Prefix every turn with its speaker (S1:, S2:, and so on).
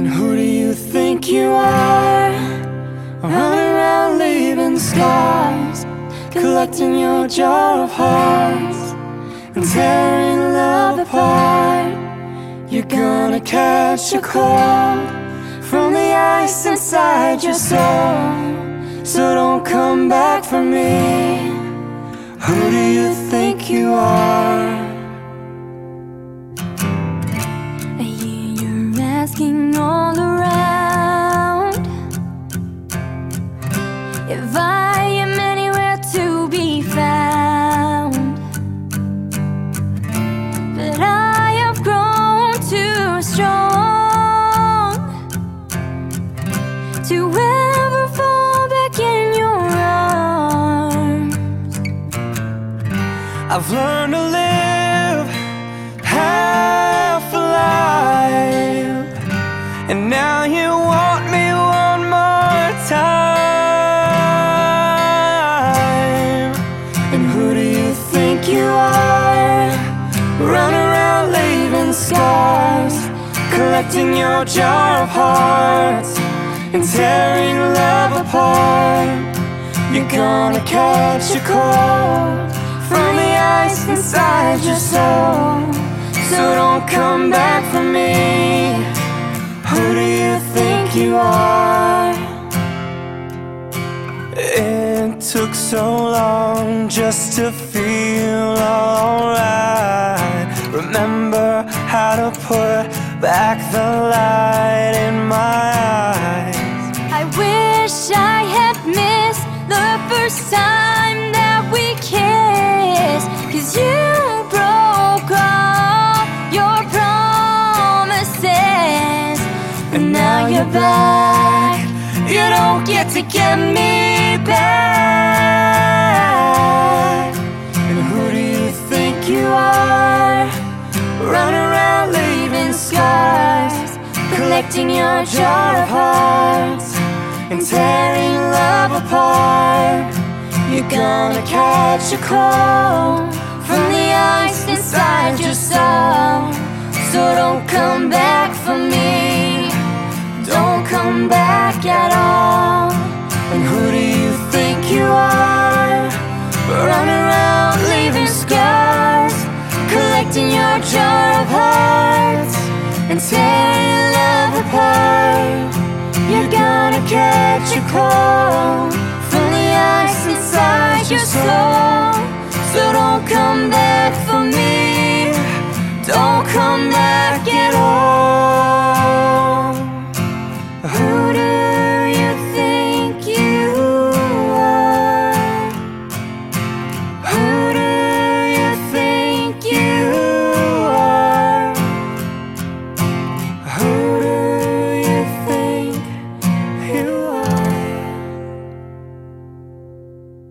S1: And
S2: who do you think you are? Running around leaving scars, collecting your jar of hearts, and tearing love apart. You're gonna catch a cold from the ice inside your soul. So don't come back for me. Who do you think you are?
S1: You're asking if I am anywhere to be found. But I have grown too strong to ever fall back in your arms.
S2: I've learned collecting your jar of hearts, and tearing love apart. You're gonna catch a cold from the ice inside your soul. So don't come back for me. Who do you think you are? It took so long just to feel alright. Remember how to put back the light in my eyes.
S1: I wish I had missed the first time that we kissed. Cause you broke all your promises. And now you're back. You don't get to get me back.
S2: Collecting your jar of hearts, and tearing love apart. You're gonna catch a cold from the ice inside your soul. So don't come back for me. Don't come back at all. And who do you think you are? Run around leaving scars, collecting your jar of hearts, and tearing electrical from the ice inside your soul.